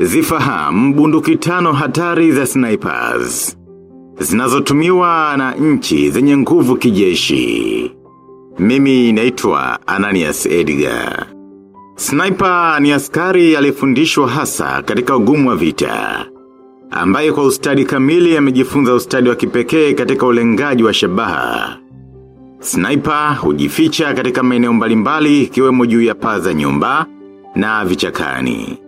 Zifahamu bunduki tano hatari za snipers. Zinazotumiwa na nchi zenye nguvu kijeshi. Mimi naitwa Ananias Edgar. Sniper ni askari alifundishwa hasa katika ugumu wa vita. Ambaye kwa ustadi kamili amejifunza ustadi wa kipekee katika ulengaji wa shabaha. Sniper hujificha katika maeneo mbalimbali ikiwemo juu ya paa za nyumba na vichakani.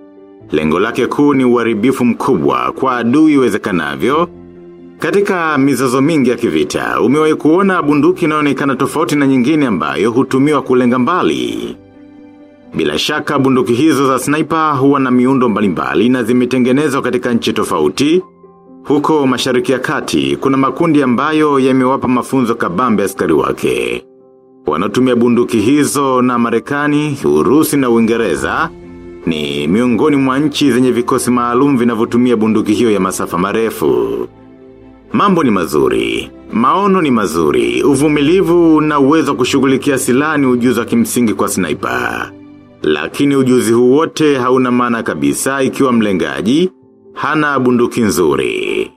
Lengo lake kuu ni uharibifu mkubwa kwa adui iwezekanavyo. Katika mizozo mingi ya kivita, umewahi kuona bunduki inayoonekana tofauti na nyingine ambayo hutumiwa kulenga mbali. Bila shaka bunduki hizo za sniper huwa na miundo mbalimbali na zimetengenezwa katika nchi tofauti. Huko mashariki ya kati, kuna makundi ambayo yamewapa mafunzo kabambe askari wake. Wanaotumia bunduki hizo na marekani, urusi na uingereza ni miongoni mwa nchi zenye vikosi maalum vinavyotumia bunduki hiyo ya masafa marefu. Mambo ni mazuri, maono ni mazuri, uvumilivu na uwezo kushughulikia silaha ni ujuzi wa kimsingi kwa sniper. Lakini ujuzi huu wote hauna maana kabisa ikiwa mlengaji, hana bunduki nzuri.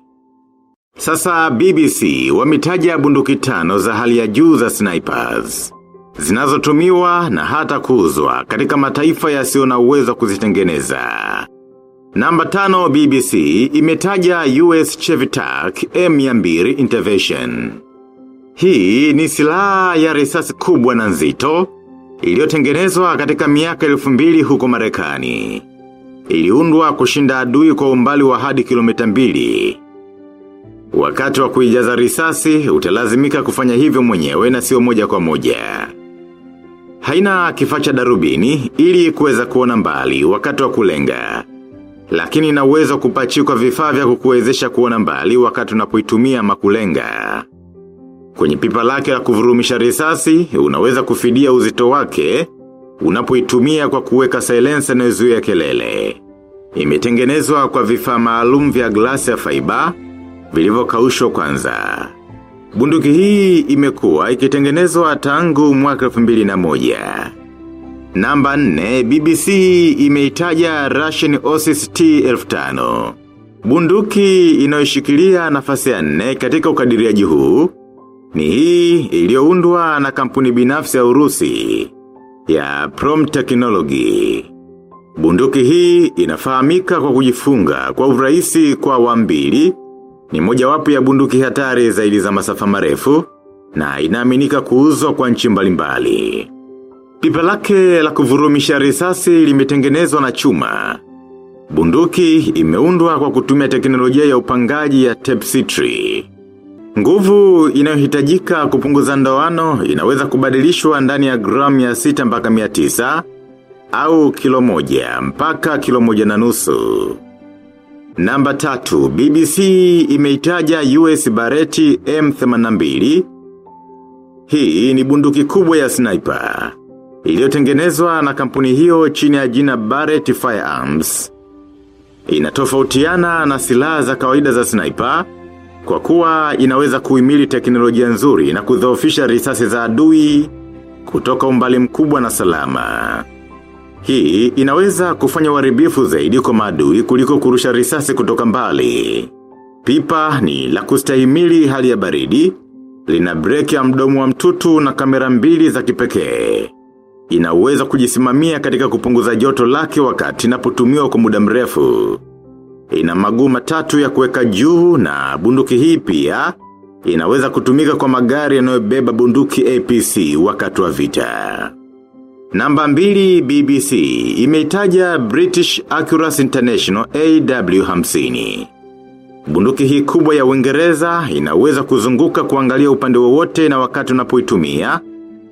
Sasa BBC wametaja bunduki tano za hali ya juu za snipers. Zinazotumiwa na hata kuuzwa katika mataifa yasiyo na uwezo kuzitengeneza. Namba tano BBC imetaja US Chevitak M200 Intervention. Hii ni silaha ya risasi kubwa na nzito, iliyotengenezwa katika miaka elfu mbili huko marekani. Iliundwa kushinda adui kwa umbali wa hadi kilomita mbili. Wakati wa kuijaza risasi, utalazimika kufanya hivyo mwenyewe na sio moja kwa moja. Haina kifaa cha darubini ili kuweza kuona mbali wakati wa kulenga. Lakini ina uwezo kupachikwa vifaa vya kukuwezesha kuona mbali wakati unapoitumia makulenga. Kwenye pipa lake la kuvurumisha risasi, unaweza kufidia uzito wake, unapoitumia kwa kuweka silencer inayozuia kelele. Imetengenezwa kwa vifaa maalum vya glasi ya faiba, vilivyokaushwa kwanza. Bunduki hii imekuwa ikitengenezwa tangu mwaka 2001. Namba 4, BBC imeitaja Russian Osis T-1500. Bunduki inayoshikilia nafasi ya nne katika ukadiriaji huu, ni hii iliyoundwa na kampuni binafsi ya urusi, ya Prom Technology. Bunduki hii inafahamika kwa kujifunga kwa urahisi kwa wambili, ni moja wapu ya bunduki hatari zaidi za masafa marefu, na inaaminika kuuzwa kwa nchi mbalimbali. Pipa lake la kuvurumisha risasi limetengenezwa na chuma. Bunduki imeundwa kwa kutumia teknolojia ya upangaji ya tepsitri. Nguvu inayohitajika kupunguza ndoano inaweza kubadilishwa ndani ya gramu ya sita mpaka mia tisa au kilo moja mpaka kilo moja na nusu. Namba tatu, BBC imeitaja US Barrett M82. Hii ni bunduki kubwa ya sniper. Iliyotengenezwa na kampuni hiyo chini ya jina Barrett Firearms. Inatofautiana na silaha za kawaida za sniper, kwa kuwa inaweza kuimili teknolojia nzuri na kudhoofisha risasi za adui kutoka umbali mkubwa na salama. Hii inaweza kufanya uharibifu zaidi kwa maadui kuliko kurusha risasi kutoka mbali. Pipa ni la kustahimili hali ya baridi, lina breki ya mdomo wa mtutu na kamera mbili za kipekee. Inaweza kujisimamia katika kupunguza joto lake wakati inapotumiwa kwa muda mrefu. Ina maguu matatu ya kuweka juu na bunduki hii pia, inaweza kutumika kwa magari yanayobeba bunduki APC wakati wa vita. Namba mbili BBC imeitaja British Accuracy International AW50. Bunduki hii kubwa ya uingereza inaweza kuzunguka kuangalia upande wowote na wakati unapoitumia,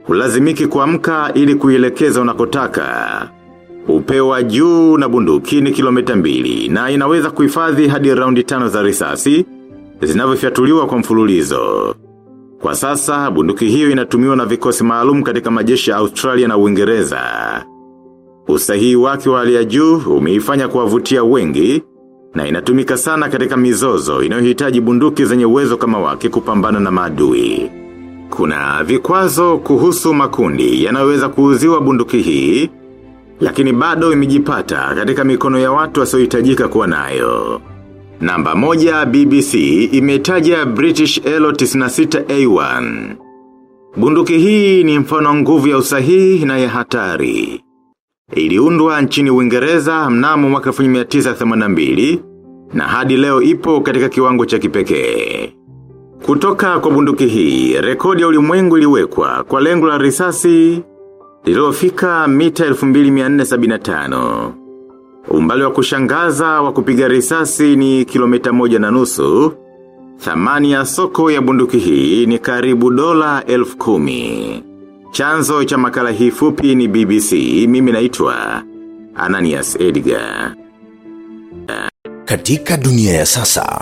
hulazimiki kuamka ili kuielekeza unakotaka. Upeo wa juu na bunduki ni kilomita mbili na inaweza kuhifadhi hadi raundi tano za risasi, zinavyofyatuliwa kwa mfululizo. Kwa sasa, bunduki hiyo inatumiwa na vikosi maalum katika majeshi ya Australia na Uingereza. Usahihi wake wa hali ya juu umeifanya kuwavutia wengi na inatumika sana katika mizozo inayohitaji bunduki zenye uwezo kama wake kupambana na maadui. Kuna vikwazo kuhusu makundi yanayoweza kuuziwa bunduki hii lakini bado imejipata katika mikono ya watu wasiohitajika kuwa nayo. Namba moja BBC imetaja British L96A1. Bunduki hii ni mfano nguvu ya usahihi na ya hatari. Iliundwa nchini uingereza mnamo mwaka 1982 na hadi leo ipo katika kiwango cha kipekee. Kutoka kwa bunduki hii, rekodi ya ulimwengu iliwekwa kwa lengo la risasi lililofika mita 2475. Umbali wa kushangaza wa kupiga risasi ni kilomita moja na nusu. Thamani ya soko ya bunduki hii ni karibu dola elfu kumi. Chanzo cha makala hii fupi ni BBC, mimi naitwa Ananias Edgar. Katika dunia ya sasa,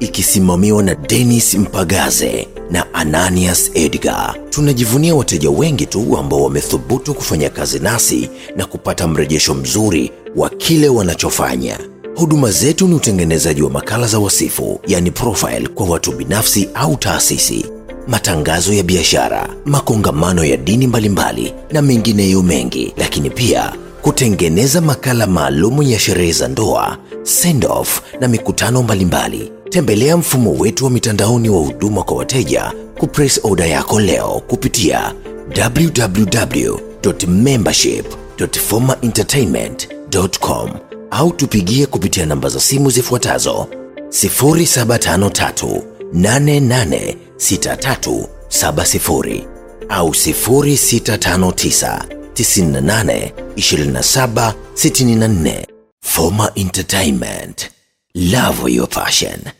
ikisimamiwa na Dennis Mpagaze na Ananias Edgar. Tunajivunia wateja wengi tu ambao wamethubutu kufanya kazi nasi na kupata mrejesho mzuri wa kile wanachofanya. Huduma zetu ni utengenezaji wa makala za wasifu, yani profile kwa watu binafsi au taasisi, matangazo ya biashara, makongamano ya dini mbalimbali na mengineyo mengi, lakini pia kutengeneza makala maalumu ya sherehe za ndoa, send off na mikutano mbalimbali. Tembelea mfumo wetu wa mitandaoni wa huduma kwa wateja kupress order yako leo kupitia www.membership.formaentertainment.com au tupigie kupitia namba za simu zifuatazo 0753 886370 au 0659 98 27 64. Forma Entertainment. Love your passion.